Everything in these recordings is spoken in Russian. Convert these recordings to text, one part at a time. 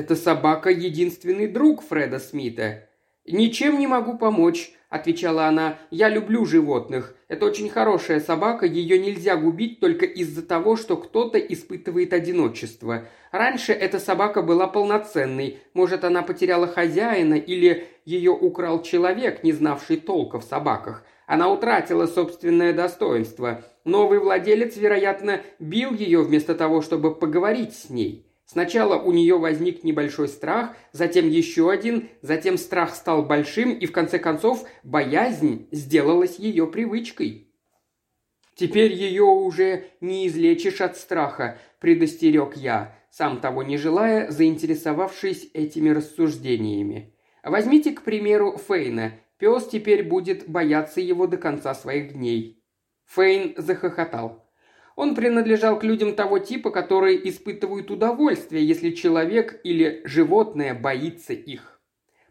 «Эта собака – единственный друг Фреда Смита. «Ничем не могу помочь», – отвечала она. «Я люблю животных. Это очень хорошая собака, ее нельзя губить только из-за того, что кто-то испытывает одиночество. Раньше эта собака была полноценной. Может, она потеряла хозяина или ее украл человек, не знавший толка в собаках. Она утратила собственное достоинство. Новый владелец, вероятно, бил ее вместо того, чтобы поговорить с ней. Сначала у нее возник небольшой страх, затем еще один, затем страх стал большим, и в конце концов боязнь сделалась ее привычкой. «Теперь ее уже не излечишь от страха», – предостерег я, сам того не желая, заинтересовавшись этими рассуждениями. Возьмите, к примеру, Фейна. Пес теперь будет бояться его до конца своих дней. Фейн захохотал. Он принадлежал к людям того типа, которые испытывают удовольствие, если человек или животное боится их.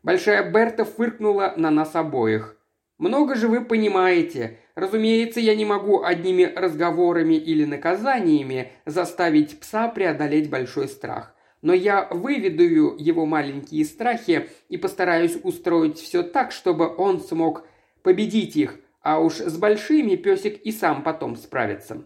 Большая Берта фыркнула на нас обоих. «Много же вы понимаете. Разумеется, я не могу одними разговорами или наказаниями заставить пса преодолеть большой страх. Но я выведу его маленькие страхи и постараюсь устроить все так, чтобы он смог победить их, а уж с большими песик и сам потом справится.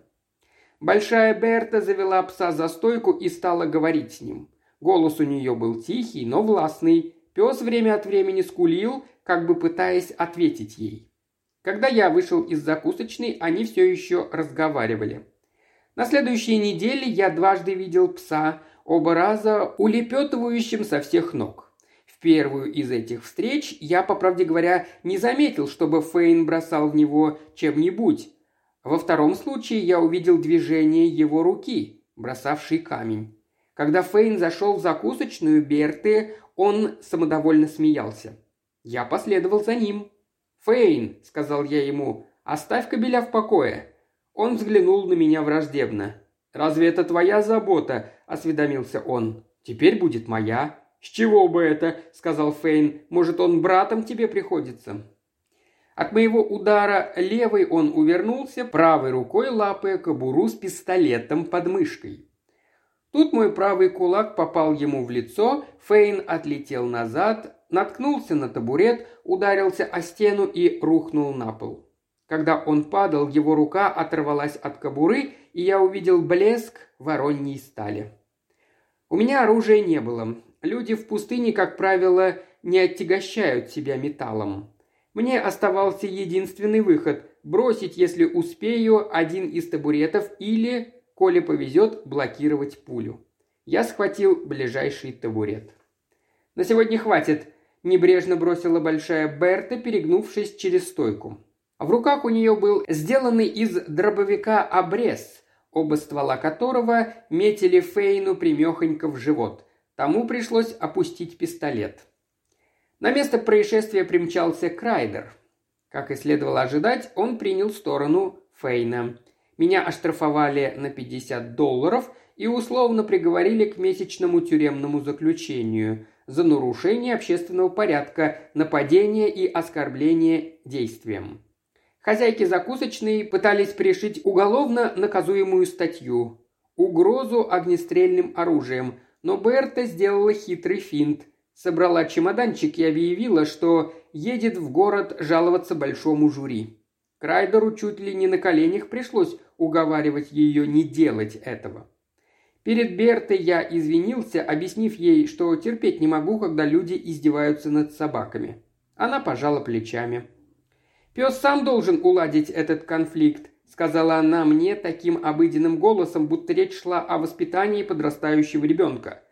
Большая Берта завела пса за стойку и стала говорить с ним. Голос у нее был тихий, но властный. Пес время от времени скулил, как бы пытаясь ответить ей. Когда я вышел из закусочной, они все еще разговаривали. На следующей неделе я дважды видел пса, оба раза улепетывающим со всех ног. В первую из этих встреч я, по правде говоря, не заметил, чтобы Фейн бросал в него чем-нибудь, во втором случае я увидел движение его руки, бросавшей камень. Когда Фейн зашел в закусочную Берты, он самодовольно смеялся. Я последовал за ним. «Фейн», — сказал я ему, — «оставь кобеля в покое». Он взглянул на меня враждебно. «Разве это твоя забота?» – осведомился он. «Теперь будет моя». «С чего бы это?» – сказал Фейн. «Может, он братом тебе приходится?» От моего удара левой он увернулся, правой рукой лапая кобуру с пистолетом под мышкой. Тут мой правый кулак попал ему в лицо, Фейн отлетел назад, наткнулся на табурет, ударился о стену и рухнул на пол. Когда он падал, его рука оторвалась от кобуры, и я увидел блеск вороньей стали. У меня оружия не было. Люди в пустыне, как правило, не отягощают себя металлом. Мне оставался единственный выход – бросить, если успею, один из табуретов или, коли повезет, блокировать пулю. Я схватил ближайший табурет. «На сегодня хватит», – небрежно бросила большая Берта, перегнувшись через стойку. В руках у нее был сделанный из дробовика обрез, оба ствола которого метили Фейну примехонько в живот. Тому пришлось опустить пистолет – на место происшествия примчался Крайдер. Как и следовало ожидать, он принял сторону Фейна. Меня оштрафовали на 50 долларов и условно приговорили к месячному тюремному заключению за нарушение общественного порядка, нападение и оскорбление действием. Хозяйки закусочной пытались пришить уголовно наказуемую статью – угрозу огнестрельным оружием, но Берта сделала хитрый финт – собрала чемоданчик и объявила, что едет в город жаловаться большому жюри. Крайдеру чуть ли не на коленях пришлось уговаривать ее не делать этого. Перед Бертой я извинился, объяснив ей, что терпеть не могу, когда люди издеваются над собаками. Она пожала плечами. «Пес сам должен уладить этот конфликт», — сказала она мне таким обыденным голосом, будто речь шла о воспитании подрастающего ребенка.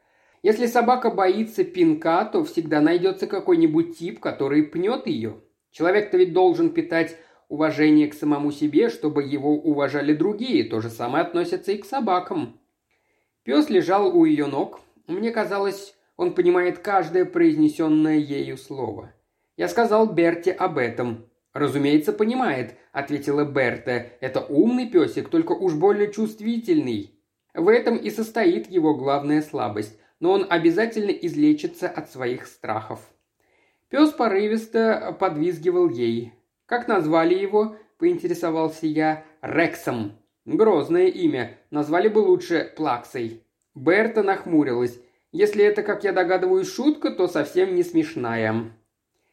Если собака боится пинка, то всегда найдется какой-нибудь тип, который пнет ее. Человек-то ведь должен питать уважение к самому себе, чтобы его уважали другие. То же самое относится и к собакам. Пес лежал у ее ног. Мне казалось, он понимает каждое произнесенное ею слово. Я сказал Берте об этом. «Разумеется, понимает», — ответила Берта. «Это умный песик, только уж больно чувствительный. В этом и состоит его главная слабость но он обязательно излечится от своих страхов. Пес порывисто подвизгивал ей. «Как назвали его?» – поинтересовался я. «Рексом». «Грозное имя. Назвали бы лучше Плаксой». Берта нахмурилась. Если это, как я догадываюсь, шутка, то совсем не смешная».